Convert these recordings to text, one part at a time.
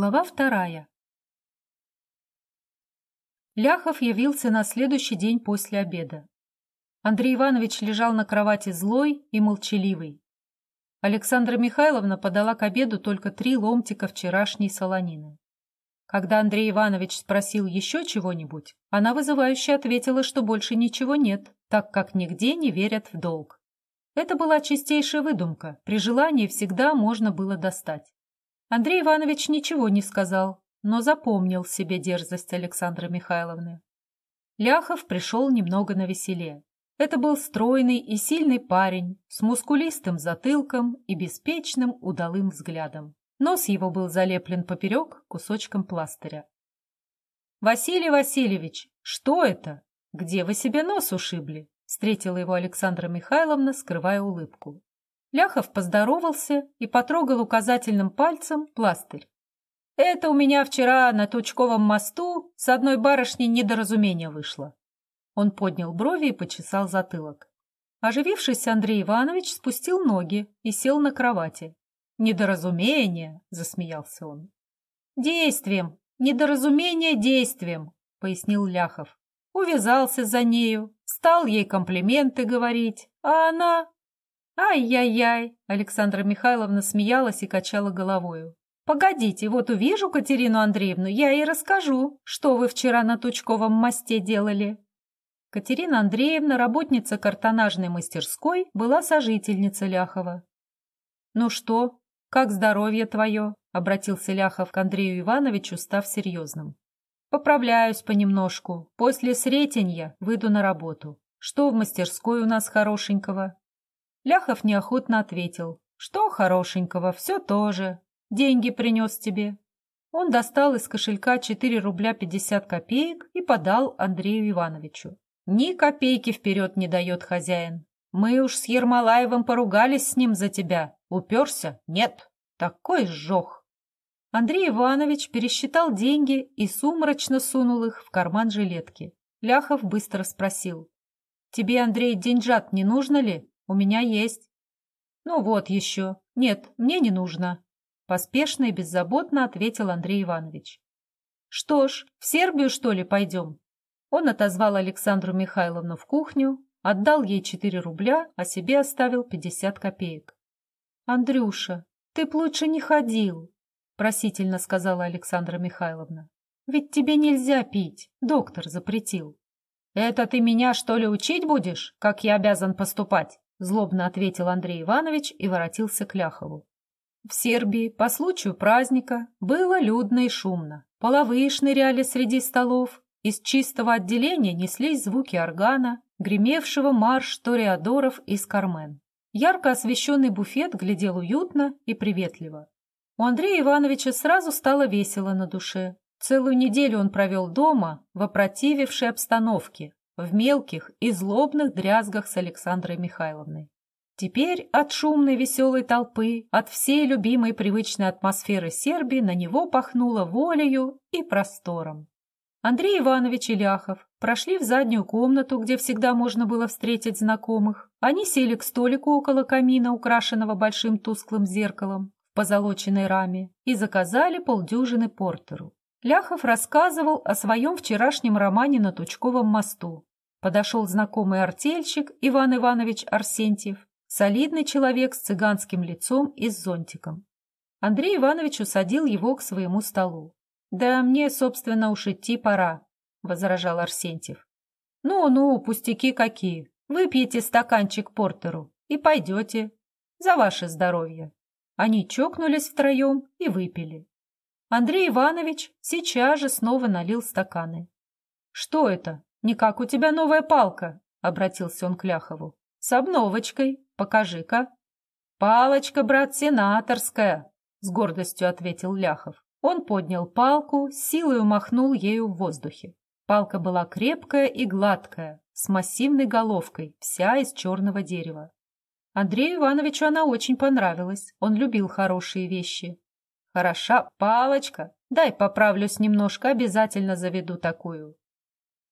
Глава вторая. Ляхов явился на следующий день после обеда. Андрей Иванович лежал на кровати злой и молчаливый. Александра Михайловна подала к обеду только три ломтика вчерашней солонины. Когда Андрей Иванович спросил еще чего-нибудь, она вызывающе ответила, что больше ничего нет, так как нигде не верят в долг. Это была чистейшая выдумка, при желании всегда можно было достать. Андрей Иванович ничего не сказал, но запомнил себе дерзость Александры Михайловны. Ляхов пришел немного на веселе. Это был стройный и сильный парень с мускулистым затылком и беспечным удалым взглядом. Нос его был залеплен поперек кусочком пластыря. «Василий Васильевич, что это? Где вы себе нос ушибли?» Встретила его Александра Михайловна, скрывая улыбку. Ляхов поздоровался и потрогал указательным пальцем пластырь. «Это у меня вчера на Тучковом мосту с одной барышней недоразумение вышло». Он поднял брови и почесал затылок. Оживившись, Андрей Иванович спустил ноги и сел на кровати. «Недоразумение!» — засмеялся он. «Действием! Недоразумение действием!» — пояснил Ляхов. Увязался за нею, стал ей комплименты говорить, а она «Ай-яй-яй!» — Александра Михайловна смеялась и качала головою. «Погодите, вот увижу Катерину Андреевну, я ей расскажу, что вы вчера на Тучковом мосте делали». Катерина Андреевна, работница картонажной мастерской, была сожительница Ляхова. «Ну что, как здоровье твое?» — обратился Ляхов к Андрею Ивановичу, став серьезным. «Поправляюсь понемножку. После сретенья выйду на работу. Что в мастерской у нас хорошенького?» Ляхов неохотно ответил. «Что хорошенького, все то же. Деньги принес тебе». Он достал из кошелька 4 рубля 50 копеек и подал Андрею Ивановичу. «Ни копейки вперед не дает хозяин. Мы уж с Ермолаевым поругались с ним за тебя. Уперся? Нет. Такой сжег». Андрей Иванович пересчитал деньги и сумрачно сунул их в карман жилетки. Ляхов быстро спросил. «Тебе, Андрей, деньжат не нужно ли?» У меня есть. Ну вот еще. Нет, мне не нужно. Поспешно и беззаботно ответил Андрей Иванович. Что ж, в Сербию, что ли, пойдем? Он отозвал Александру Михайловну в кухню, отдал ей 4 рубля, а себе оставил 50 копеек. «Андрюша, ты б лучше не ходил», — просительно сказала Александра Михайловна. «Ведь тебе нельзя пить, доктор запретил». «Это ты меня, что ли, учить будешь, как я обязан поступать?» — злобно ответил Андрей Иванович и воротился к Ляхову. В Сербии по случаю праздника было людно и шумно. Половые шныряли среди столов, из чистого отделения неслись звуки органа, гремевшего марш ториадоров из Кармен. Ярко освещенный буфет глядел уютно и приветливо. У Андрея Ивановича сразу стало весело на душе. Целую неделю он провел дома в опротивившей обстановке, в мелких и злобных дрязгах с Александрой Михайловной. Теперь от шумной веселой толпы, от всей любимой привычной атмосферы Сербии на него пахнуло волею и простором. Андрей Иванович и Ляхов прошли в заднюю комнату, где всегда можно было встретить знакомых. Они сели к столику около камина, украшенного большим тусклым зеркалом в позолоченной раме, и заказали полдюжины портеру. Ляхов рассказывал о своем вчерашнем романе на Тучковом мосту, Подошел знакомый артельщик Иван Иванович Арсентьев, солидный человек с цыганским лицом и с зонтиком. Андрей Иванович усадил его к своему столу. «Да мне, собственно, уж идти пора», — возражал Арсентьев. «Ну-ну, пустяки какие. Выпьете стаканчик портеру и пойдете. За ваше здоровье». Они чокнулись втроем и выпили. Андрей Иванович сейчас же снова налил стаканы. «Что это?» «Не как у тебя новая палка», — обратился он к Ляхову. «С обновочкой. Покажи-ка». «Палочка, брат, сенаторская», — с гордостью ответил Ляхов. Он поднял палку, силой умахнул ею в воздухе. Палка была крепкая и гладкая, с массивной головкой, вся из черного дерева. Андрею Ивановичу она очень понравилась, он любил хорошие вещи. «Хороша палочка, дай поправлюсь немножко, обязательно заведу такую.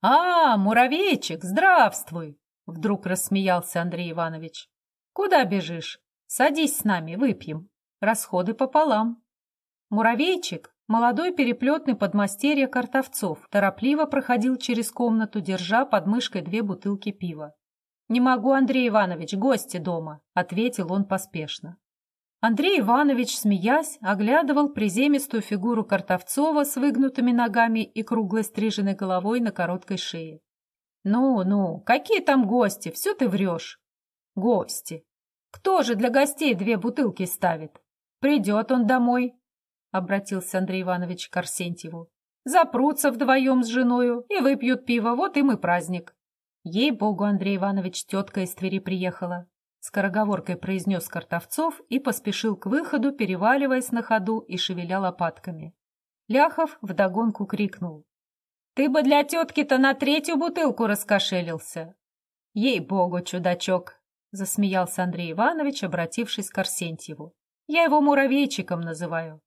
«А, муравейчик, здравствуй!» Вдруг рассмеялся Андрей Иванович. «Куда бежишь? Садись с нами, выпьем. Расходы пополам». Муравейчик, Молодой переплетный подмастерье Картовцов торопливо проходил через комнату, держа под мышкой две бутылки пива. «Не могу, Андрей Иванович, гости дома», — ответил он поспешно. Андрей Иванович, смеясь, оглядывал приземистую фигуру Картовцова с выгнутыми ногами и круглой стриженной головой на короткой шее. «Ну, ну, какие там гости? Все ты врешь». «Гости. Кто же для гостей две бутылки ставит? Придет он домой, — обратился Андрей Иванович к Арсентьеву. «Запрутся вдвоем с женою и выпьют пиво, вот им и праздник». «Ей-богу, Андрей Иванович, тетка из Твери приехала», — скороговоркой произнес Картовцов и поспешил к выходу, переваливаясь на ходу и шевеля лопатками. Ляхов вдогонку крикнул. «Ты бы для тетки-то на третью бутылку раскошелился!» «Ей-богу, чудачок!» — засмеялся Андрей Иванович, обратившись к Арсентьеву. «Я его муравейчиком называю.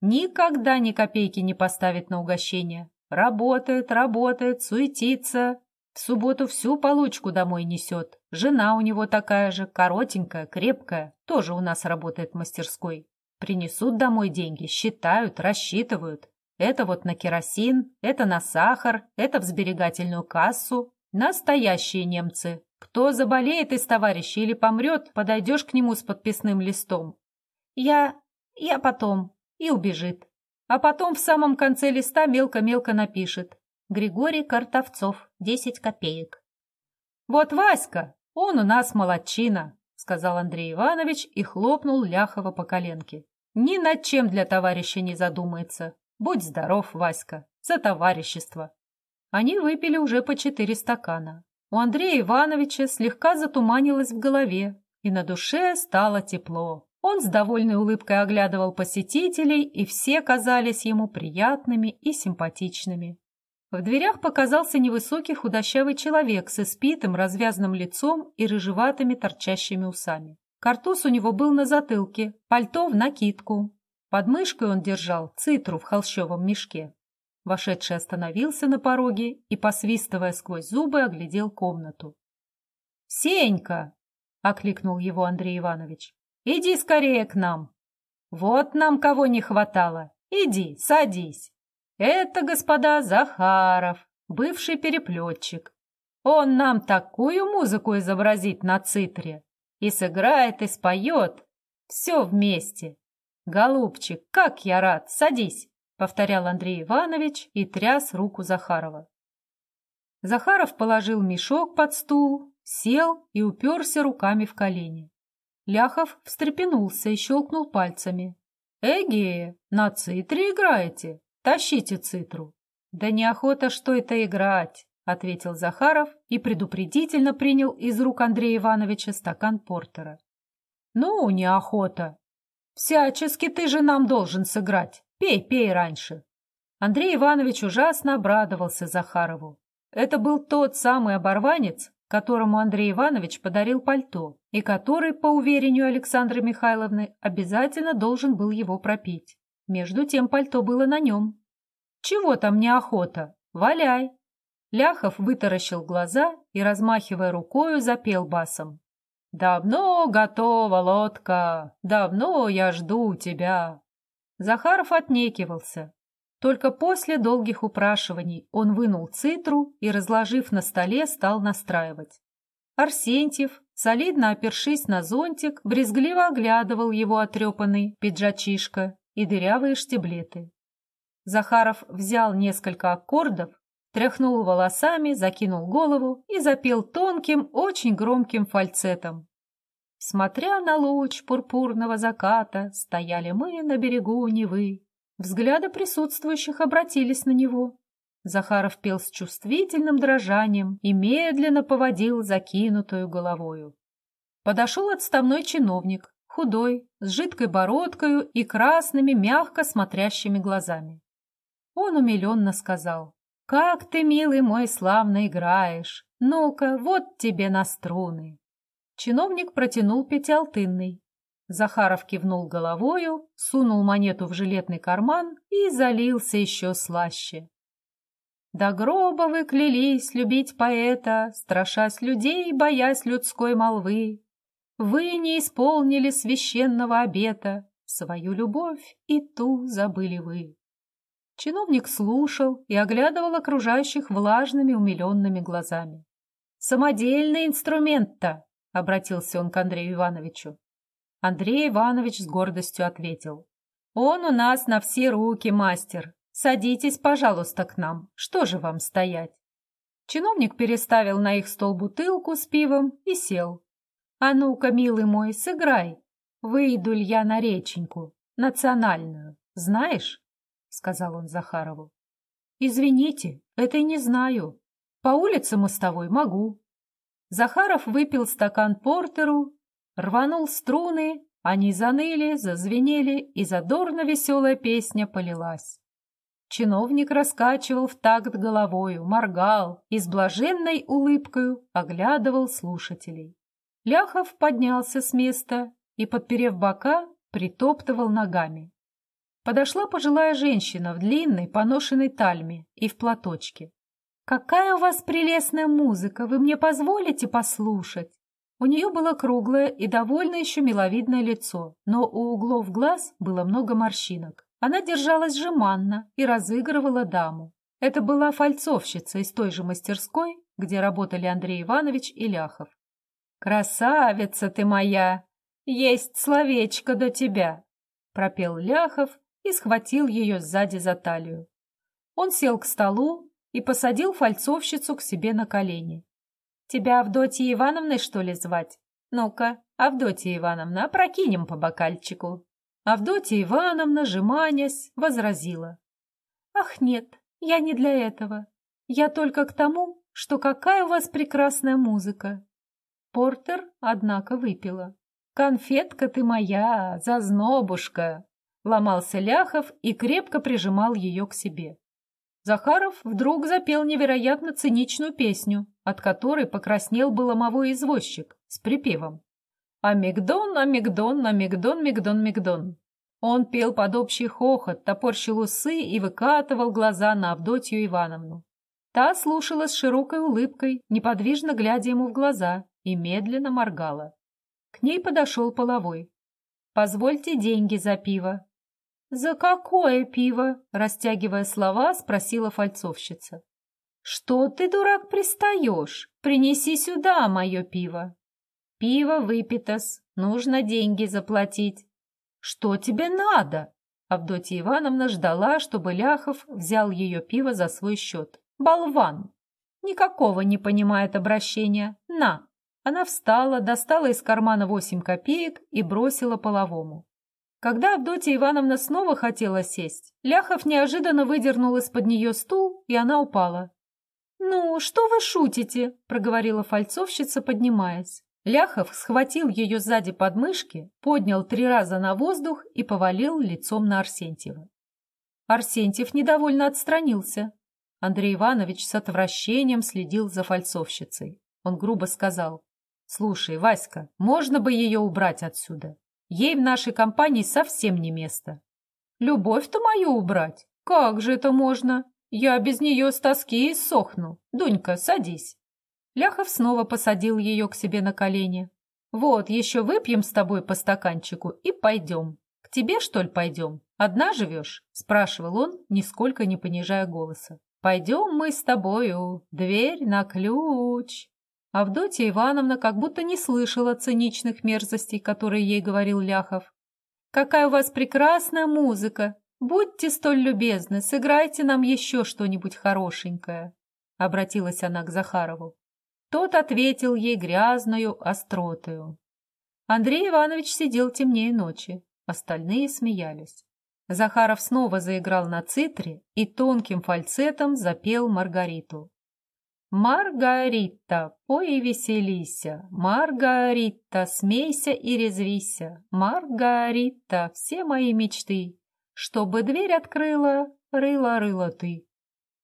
Никогда ни копейки не поставит на угощение. Работает, работает, суетится. В субботу всю получку домой несет. Жена у него такая же, коротенькая, крепкая, тоже у нас работает в мастерской. Принесут домой деньги, считают, рассчитывают. Это вот на керосин, это на сахар, это в сберегательную кассу. Настоящие немцы. Кто заболеет из товарищей или помрет, подойдешь к нему с подписным листом. Я... я потом и убежит. А потом в самом конце листа мелко-мелко напишет «Григорий Картовцов, 10 копеек». «Вот Васька, он у нас молодчина», — сказал Андрей Иванович и хлопнул Ляхова по коленке. «Ни над чем для товарища не задумается. Будь здоров, Васька, за товарищество». Они выпили уже по четыре стакана. У Андрея Ивановича слегка затуманилось в голове, и на душе стало тепло. Он с довольной улыбкой оглядывал посетителей, и все казались ему приятными и симпатичными. В дверях показался невысокий худощавый человек с испитым развязанным лицом и рыжеватыми торчащими усами. Картуз у него был на затылке, пальто в накидку. Под мышкой он держал цитру в холщовом мешке. Вошедший остановился на пороге и, посвистывая сквозь зубы, оглядел комнату. «Сенька!» — окликнул его Андрей Иванович. Иди скорее к нам. Вот нам кого не хватало. Иди, садись. Это, господа, Захаров, бывший переплетчик. Он нам такую музыку изобразит на цитре. И сыграет, и споет. Все вместе. Голубчик, как я рад, садись, повторял Андрей Иванович и тряс руку Захарова. Захаров положил мешок под стул, сел и уперся руками в колени. Ляхов встрепенулся и щелкнул пальцами. «Эге, на цитре играете? Тащите цитру». «Да неохота что это играть», — ответил Захаров и предупредительно принял из рук Андрея Ивановича стакан портера. «Ну, неохота. Всячески ты же нам должен сыграть. Пей, пей раньше». Андрей Иванович ужасно обрадовался Захарову. Это был тот самый оборванец, которому Андрей Иванович подарил пальто, и который, по уверению Александры Михайловны, обязательно должен был его пропить. Между тем пальто было на нем. «Чего там неохота? Валяй!» Ляхов вытаращил глаза и, размахивая рукою, запел басом. «Давно готова лодка, давно я жду тебя». Захаров отнекивался, только после долгих упрашиваний он вынул цитру и, разложив на столе, стал настраивать. Арсентьев, солидно опершись на зонтик, брезгливо оглядывал его отрепанный пиджачишка и дырявые штиблеты. Захаров взял несколько аккордов, тряхнул волосами, закинул голову и запел тонким, очень громким фальцетом. Смотря на луч пурпурного заката, стояли мы на берегу Невы, Взгляды присутствующих обратились на него. Захаров пел с чувствительным дрожанием и медленно поводил закинутую головою. Подошел отставной чиновник, худой, с жидкой бородкою и красными, мягко смотрящими глазами. Он умиленно сказал, «Как ты, милый мой, славно играешь! Ну-ка, вот тебе на струны!» Чиновник протянул пятиалтынный. Захаров кивнул головою, сунул монету в жилетный карман и залился еще слаще. До гроба вы клялись любить поэта, страшась людей, боясь людской молвы. Вы не исполнили священного обета, свою любовь и ту забыли вы. Чиновник слушал и оглядывал окружающих влажными умиленными глазами. «Самодельный инструмент-то!» — обратился он к Андрею Ивановичу. Андрей Иванович с гордостью ответил. «Он у нас на все руки мастер. Садитесь, пожалуйста, к нам. Что же вам стоять?» Чиновник переставил на их стол бутылку с пивом и сел. «А ну-ка, милый мой, сыграй. Выйду ль я на реченьку, национальную, знаешь?» — сказал он Захарову. «Извините, это и не знаю. По улице мостовой могу». Захаров выпил стакан портеру, рванул струны, они заныли, зазвенели, и задорно веселая песня полилась. Чиновник раскачивал в такт головою, моргал и с блаженной улыбкою оглядывал слушателей. Ляхов поднялся с места и, подперев бока, притоптывал ногами. Подошла пожилая женщина в длинной поношенной тальме и в платочке. «Какая у вас прелестная музыка! Вы мне позволите послушать?» У нее было круглое и довольно еще миловидное лицо, но у углов глаз было много морщинок. Она держалась жеманно и разыгрывала даму. Это была фальцовщица из той же мастерской, где работали Андрей Иванович и Ляхов. «Красавица ты моя! Есть словечко до тебя!» — пропел Ляхов и схватил ее сзади за талию. Он сел к столу и посадил фальцовщицу к себе на колени. «Тебя Авдотьей Ивановной, что ли, звать? Ну-ка, Авдотья Ивановна, опрокинем по бокальчику». Авдотья Ивановна, жеманясь, возразила. «Ах, нет, я не для этого. Я только к тому, что какая у вас прекрасная музыка». Портер, однако, выпила. «Конфетка ты моя, зазнобушка!» Ломался Ляхов и крепко прижимал ее к себе. Захаров вдруг запел невероятно циничную песню, от которой покраснел бы ломовой извозчик с припевом. «Амигдон, амигдон, амигдон, мигдон, мигдон». Он пел под общий хохот, топорщил усы и выкатывал глаза на Авдотью Ивановну. Та слушала с широкой улыбкой, неподвижно глядя ему в глаза, и медленно моргала. К ней подошел половой. «Позвольте деньги за пиво», «За какое пиво?» — растягивая слова, спросила фальцовщица. «Что ты, дурак, пристаешь? Принеси сюда мое пиво». «Пиво выпито-с, нужно деньги заплатить». «Что тебе надо?» Авдотья Ивановна ждала, чтобы Ляхов взял ее пиво за свой счет. «Болван!» Никакого не понимает обращения. «На!» Она встала, достала из кармана восемь копеек и бросила половому. Когда Авдотья Ивановна снова хотела сесть, Ляхов неожиданно выдернул из-под нее стул, и она упала. «Ну, что вы шутите?» — проговорила фальцовщица, поднимаясь. Ляхов схватил ее сзади под мышки, поднял три раза на воздух и повалил лицом на Арсентьева. Арсентьев недовольно отстранился. Андрей Иванович с отвращением следил за фальцовщицей. Он грубо сказал, «Слушай, Васька, можно бы ее убрать отсюда? Ей в нашей компании совсем не место. Любовь-то мою убрать? Как же это можно? Я без нее с тоски и сохну. Дунька, садись. Ляхов снова посадил ее к себе на колени. Вот, еще выпьем с тобой по стаканчику и пойдем. К тебе, что ли, пойдем? Одна живешь? Спрашивал он, нисколько не понижая голоса. Пойдем мы с тобою, дверь на ключ. Авдотья Ивановна как будто не слышала циничных мерзостей, которые ей говорил Ляхов. «Какая у вас прекрасная музыка! Будьте столь любезны, сыграйте нам еще что-нибудь хорошенькое!» Обратилась она к Захарову. Тот ответил ей грязную остротою. Андрей Иванович сидел темнее ночи, остальные смеялись. Захаров снова заиграл на цитре и тонким фальцетом запел Маргариту. Маргарита, пой и веселися, Маргарита, смейся и резвися, Маргарита, все мои мечты, чтобы дверь открыла, рыла-рыла ты.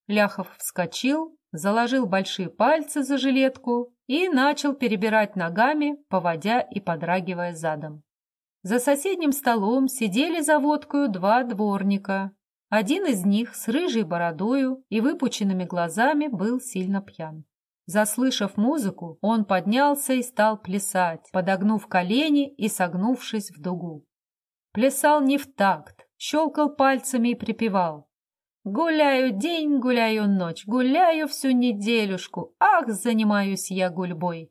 Ляхов вскочил, заложил большие пальцы за жилетку и начал перебирать ногами, поводя и подрагивая задом. За соседним столом сидели за водкою два дворника, один из них с рыжей бородою и выпученными глазами был сильно пьян. Заслышав музыку, он поднялся и стал плясать, подогнув колени и согнувшись в дугу. Плясал не в такт, щелкал пальцами и припевал. Гуляю день, гуляю ночь, гуляю всю неделюшку. Ах, занимаюсь я гульбой.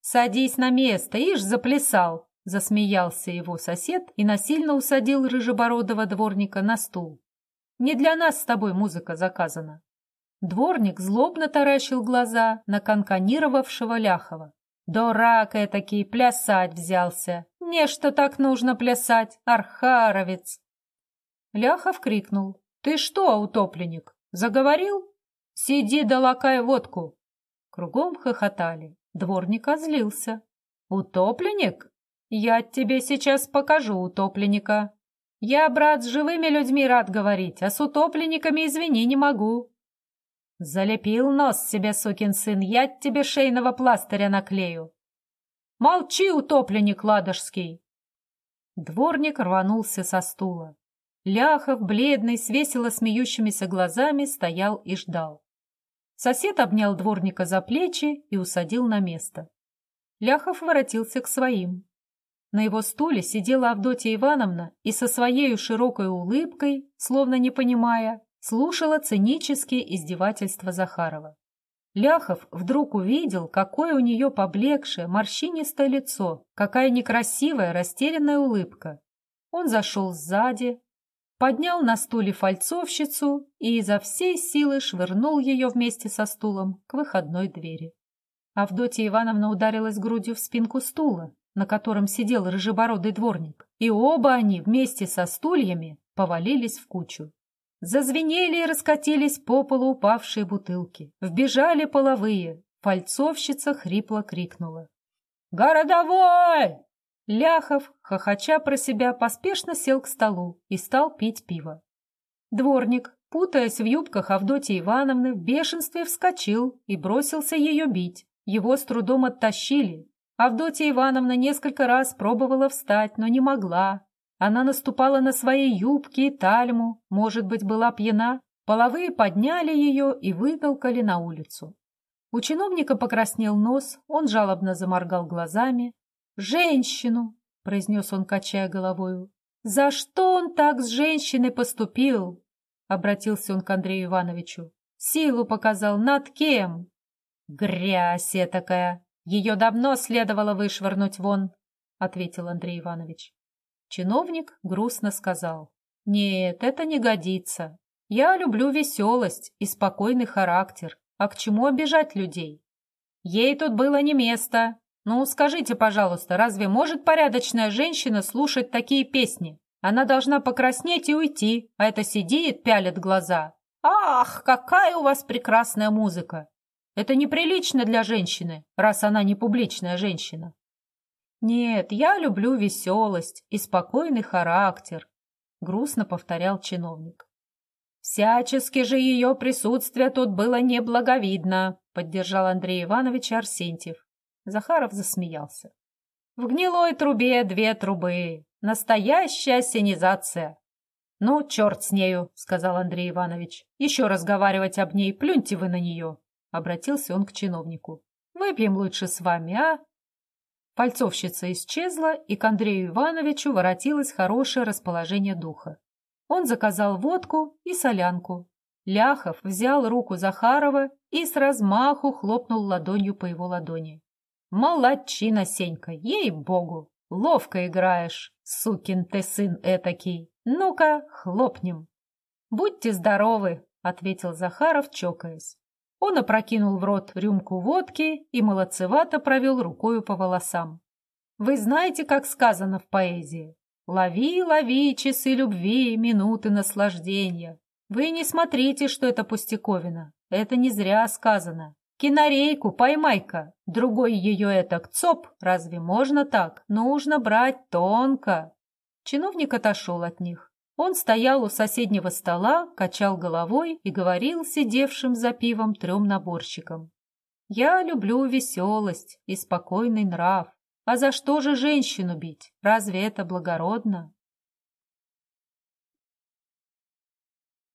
Садись на место, ишь заплясал, засмеялся его сосед и насильно усадил рыжебородого дворника на стул. Не для нас с тобой музыка заказана. Дворник злобно таращил глаза на конканировавшего Ляхова. Дурак этакий, плясать взялся. Не что так нужно плясать, архаровец. Ляхов крикнул. Ты что, утопленник, заговорил? Сиди да лакай водку. Кругом хохотали. Дворник озлился. Утопленник? Я тебе сейчас покажу утопленника. Я, брат, с живыми людьми рад говорить, а с утопленниками, извини, не могу. Залепил нос себе, сукин сын, я тебе шейного пластыря наклею. Молчи, утопленник ладожский. Дворник рванулся со стула. Ляхов, бледный, с весело смеющимися глазами, стоял и ждал. Сосед обнял дворника за плечи и усадил на место. Ляхов воротился к своим. На его стуле сидела Авдотья Ивановна и со своей широкой улыбкой, словно не понимая, слушала цинические издевательства Захарова. Ляхов вдруг увидел, какое у нее поблекшее, морщинистое лицо, какая некрасивая, растерянная улыбка. Он зашел сзади, поднял на стуле фальцовщицу и изо всей силы швырнул ее вместе со стулом к выходной двери. Авдотья Ивановна ударилась грудью в спинку стула, на котором сидел рыжебородый дворник, и оба они вместе со стульями повалились в кучу. Зазвенели и раскатились по полу упавшие бутылки. Вбежали половые. Фальцовщица хрипло крикнула. «Городовой!» Ляхов, хохоча про себя, поспешно сел к столу и стал пить пиво. Дворник, путаясь в юбках Авдотьи Ивановны, в бешенстве вскочил и бросился ее бить. Его с трудом оттащили. Авдотья Ивановна несколько раз пробовала встать, но не могла, она наступала на свои юбки и тальму, может быть, была пьяна. Половые подняли ее и вытолкали на улицу. У чиновника покраснел нос, он жалобно заморгал глазами. «Женщину!» — произнес он, качая головою. «За что он так с женщиной поступил?» — обратился он к Андрею Ивановичу. «Силу показал над кем?» «Грязь такая! Ее давно следовало вышвырнуть вон!» — ответил Андрей Иванович. Чиновник грустно сказал. «Нет, это не годится. Я люблю веселость и спокойный характер. А к чему обижать людей? Ей тут было не место. Ну, скажите, пожалуйста, разве может порядочная женщина слушать такие песни? Она должна покраснеть и уйти, а это сидит, пялит глаза. Ах, какая у вас прекрасная музыка! Это неприлично для женщины, раз она не публичная женщина. «Нет, я люблю веселость и спокойный характер», — грустно повторял чиновник. «Всячески же ее присутствие тут было неблаговидно», — поддержал Андрей Иванович Арсентьев. Захаров засмеялся. «В гнилой трубе две трубы. Настоящая осенизация». «Ну, черт с нею», — сказал Андрей Иванович. «Еще разговаривать об ней, плюньте вы на нее», — обратился он к чиновнику. «Выпьем лучше с вами, а? Пальцовщица исчезла, и к Андрею Ивановичу воротилось хорошее расположение духа. Он заказал водку и солянку. Ляхов взял руку Захарова и с размаху хлопнул ладонью по его ладони. «Молодчина, Сенька, ей-богу! Ловко играешь, сукин ты сын этакий! Ну-ка, хлопнем!» «Будьте здоровы!» — ответил Захаров, чокаясь. Он опрокинул в рот рюмку водки и молодцевато провел рукою по волосам. Вы знаете, как сказано в поэзии? «Лови, лови часы любви, минуты наслаждения». Вы не смотрите, что это пустяковина. Это не зря сказано. Кинорейку поймай-ка. Другой ее это цоп. Разве можно так? Нужно брать тонко. Чиновник отошел от них. Он стоял у соседнего стола, качал головой и говорил сидевшим за пивом трем наборщикам. «Я люблю веселость и спокойный нрав. А за что же женщину бить? Разве это благородно?»